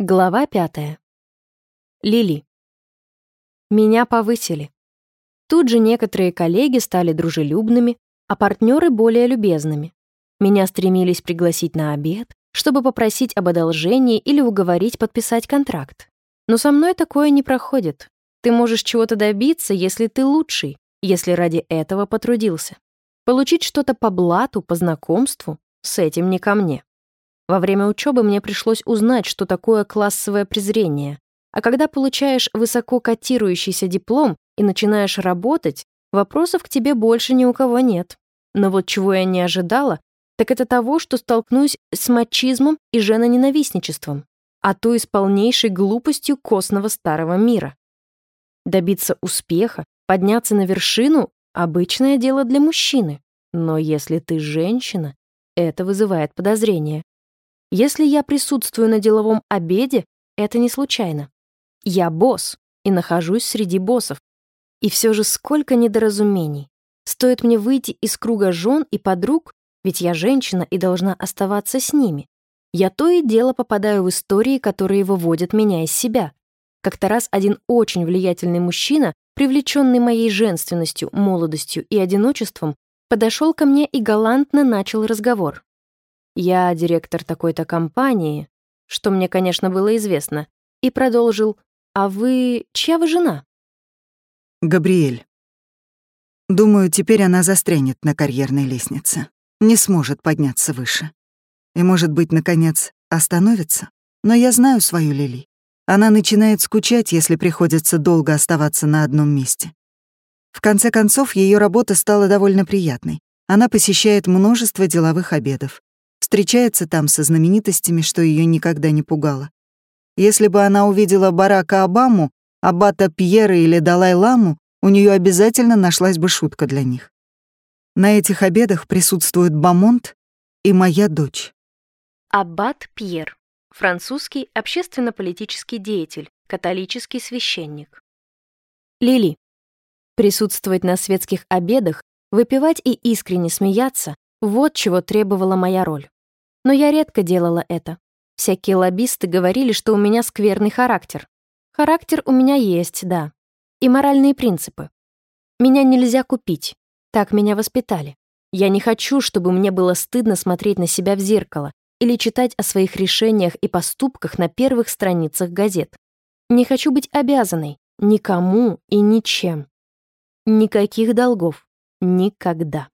Глава пятая. Лили. Меня повысили. Тут же некоторые коллеги стали дружелюбными, а партнеры более любезными. Меня стремились пригласить на обед, чтобы попросить об одолжении или уговорить подписать контракт. Но со мной такое не проходит. Ты можешь чего-то добиться, если ты лучший, если ради этого потрудился. Получить что-то по блату, по знакомству — с этим не ко мне. Во время учебы мне пришлось узнать, что такое классовое презрение. А когда получаешь высоко котирующийся диплом и начинаешь работать, вопросов к тебе больше ни у кого нет. Но вот чего я не ожидала, так это того, что столкнусь с мачизмом и женоненавистничеством, а то и с полнейшей глупостью костного старого мира. Добиться успеха, подняться на вершину — обычное дело для мужчины. Но если ты женщина, это вызывает подозрение. Если я присутствую на деловом обеде, это не случайно. Я босс и нахожусь среди боссов. И все же сколько недоразумений. Стоит мне выйти из круга жен и подруг, ведь я женщина и должна оставаться с ними. Я то и дело попадаю в истории, которые выводят меня из себя. Как-то раз один очень влиятельный мужчина, привлеченный моей женственностью, молодостью и одиночеством, подошел ко мне и галантно начал разговор. Я директор такой-то компании, что мне, конечно, было известно, и продолжил, «А вы... чья вы жена?» Габриэль. Думаю, теперь она застрянет на карьерной лестнице, не сможет подняться выше. И, может быть, наконец, остановится. Но я знаю свою Лили. Она начинает скучать, если приходится долго оставаться на одном месте. В конце концов, ее работа стала довольно приятной. Она посещает множество деловых обедов, встречается там со знаменитостями, что ее никогда не пугало. Если бы она увидела Барака Обаму, Аббата Пьера или Далай-Ламу, у нее обязательно нашлась бы шутка для них. На этих обедах присутствует Бамонт и моя дочь. Аббат Пьер. Французский общественно-политический деятель, католический священник. Лили. Присутствовать на светских обедах, выпивать и искренне смеяться — вот чего требовала моя роль. Но я редко делала это. Всякие лоббисты говорили, что у меня скверный характер. Характер у меня есть, да. И моральные принципы. Меня нельзя купить. Так меня воспитали. Я не хочу, чтобы мне было стыдно смотреть на себя в зеркало или читать о своих решениях и поступках на первых страницах газет. Не хочу быть обязанной никому и ничем. Никаких долгов. Никогда.